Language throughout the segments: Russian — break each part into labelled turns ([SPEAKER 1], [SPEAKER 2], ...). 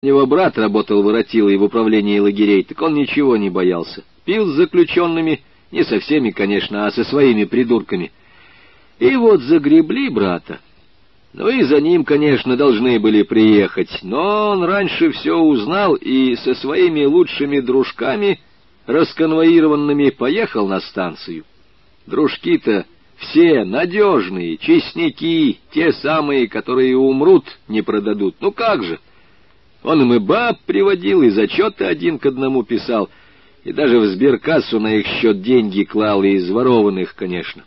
[SPEAKER 1] У брат работал воротилой в управлении лагерей, так он ничего не боялся. Пил с заключенными, не со всеми, конечно, а со своими придурками. И вот загребли брата. Ну и за ним, конечно, должны были приехать, но он раньше все узнал и со своими лучшими дружками, расконвоированными, поехал на станцию. Дружки-то все надежные, честняки, те самые, которые умрут, не продадут. Ну как же? Он им и баб приводил, и зачеты один к одному писал, и даже в сберкассу на их счет деньги клал, и из ворованных, конечно.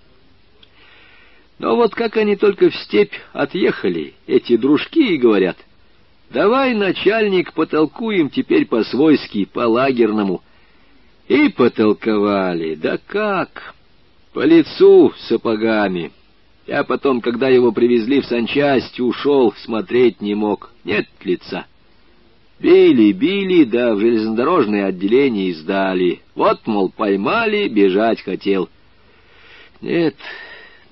[SPEAKER 1] Но вот как они только в степь отъехали, эти дружки, и говорят, «Давай, начальник, потолкуем теперь по-свойски, по-лагерному». И потолковали, да как, по лицу сапогами. Я потом, когда его привезли в санчасть, ушел, смотреть не мог, нет лица. Били, били, да в железнодорожное отделение сдали. Вот, мол, поймали, бежать хотел. Нет,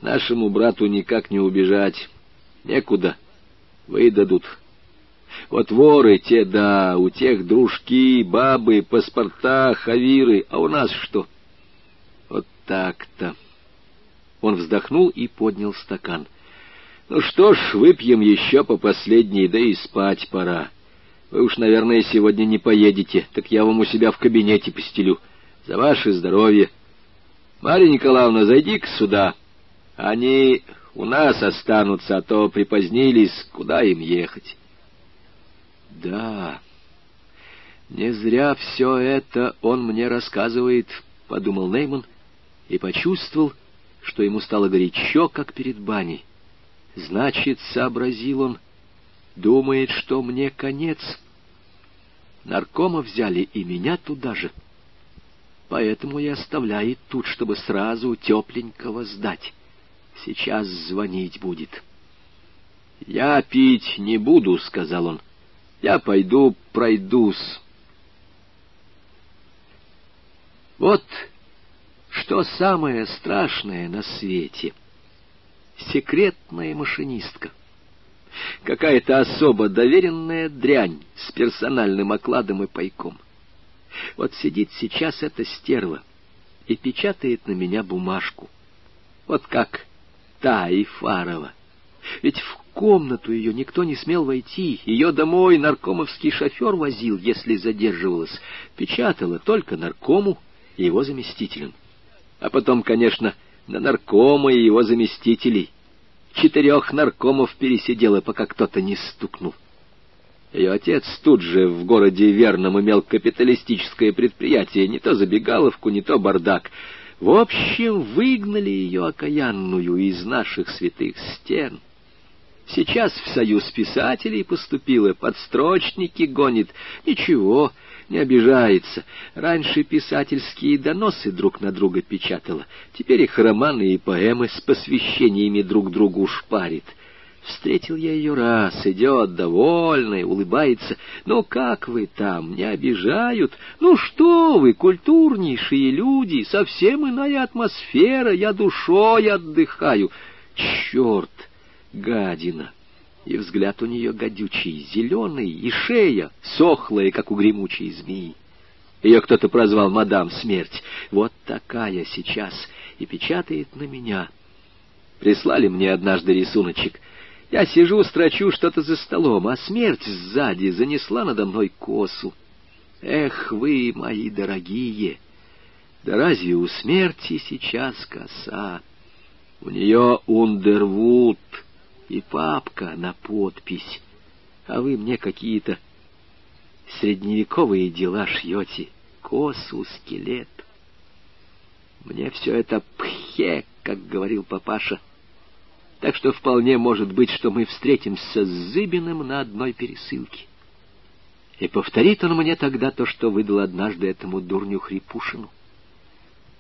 [SPEAKER 1] нашему брату никак не убежать. Некуда. Выдадут. Вот воры те, да, у тех дружки, бабы, паспорта, хавиры, а у нас что? Вот так-то. Он вздохнул и поднял стакан. Ну что ж, выпьем еще по последней, да и спать пора. Вы уж, наверное, сегодня не поедете, так я вам у себя в кабинете постелю. За ваше здоровье. Марья Николаевна, зайди-ка сюда. Они у нас останутся, а то припозднились, куда им ехать. Да, не зря все это он мне рассказывает, — подумал Нейман и почувствовал, что ему стало горячо, как перед баней. Значит, сообразил он, — Думает, что мне конец. Наркома взяли и меня туда же. Поэтому и оставляет тут, чтобы сразу тепленького сдать. Сейчас звонить будет. «Я пить не буду», — сказал он. «Я пойду пройдусь». Вот что самое страшное на свете. Секретная машинистка. Какая-то особо доверенная дрянь с персональным окладом и пайком. Вот сидит сейчас эта стерва и печатает на меня бумажку. Вот как та и Фарова. Ведь в комнату ее никто не смел войти. Ее домой наркомовский шофер возил, если задерживалась. Печатала только наркому и его заместителям. А потом, конечно, на наркома и его заместителей — четырех наркомов пересидела, пока кто-то не стукнул. Ее отец тут же в городе Верном имел капиталистическое предприятие, не то забегаловку, не то бардак. В общем, выгнали ее окаянную из наших святых стен. Сейчас в союз писателей поступила, подстрочники гонит. Ничего, не обижается. Раньше писательские доносы друг на друга печатала, теперь их романы и поэмы с посвящениями друг другу шпарит. Встретил я ее раз, идет довольная, улыбается. «Ну как вы там, не обижают? Ну что вы, культурнейшие люди, совсем иная атмосфера, я душой отдыхаю». Черт, гадина! И взгляд у нее гадючий, зеленый, и шея сохлая, как у гремучей змеи. Ее кто-то прозвал мадам смерть. Вот такая сейчас и печатает на меня. Прислали мне однажды рисуночек. Я сижу, строчу что-то за столом, а смерть сзади занесла надо мной косу. Эх вы, мои дорогие! Да разве у смерти сейчас коса? У нее Ундервуд — и папка на подпись, а вы мне какие-то средневековые дела шьете, косу, скелет. Мне все это пхе, как говорил папаша. Так что вполне может быть, что мы встретимся с Зыбиным на одной пересылке. И повторит он мне тогда то, что выдал однажды этому дурню Хрипушину.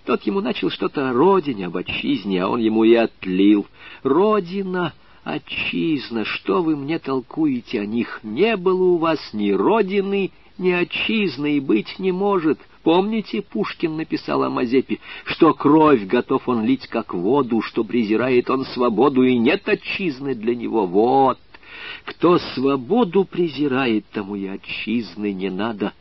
[SPEAKER 1] Тот ему начал что-то о родине, об отчизне, а он ему и отлил. Родина! Отчизна, что вы мне толкуете о них? Не было у вас ни родины, ни отчизны, и быть не может. Помните, Пушкин написал о Мазепе, что кровь готов он лить как воду, что презирает он свободу, и нет отчизны для него. Вот, Кто свободу презирает, тому и отчизны не надо.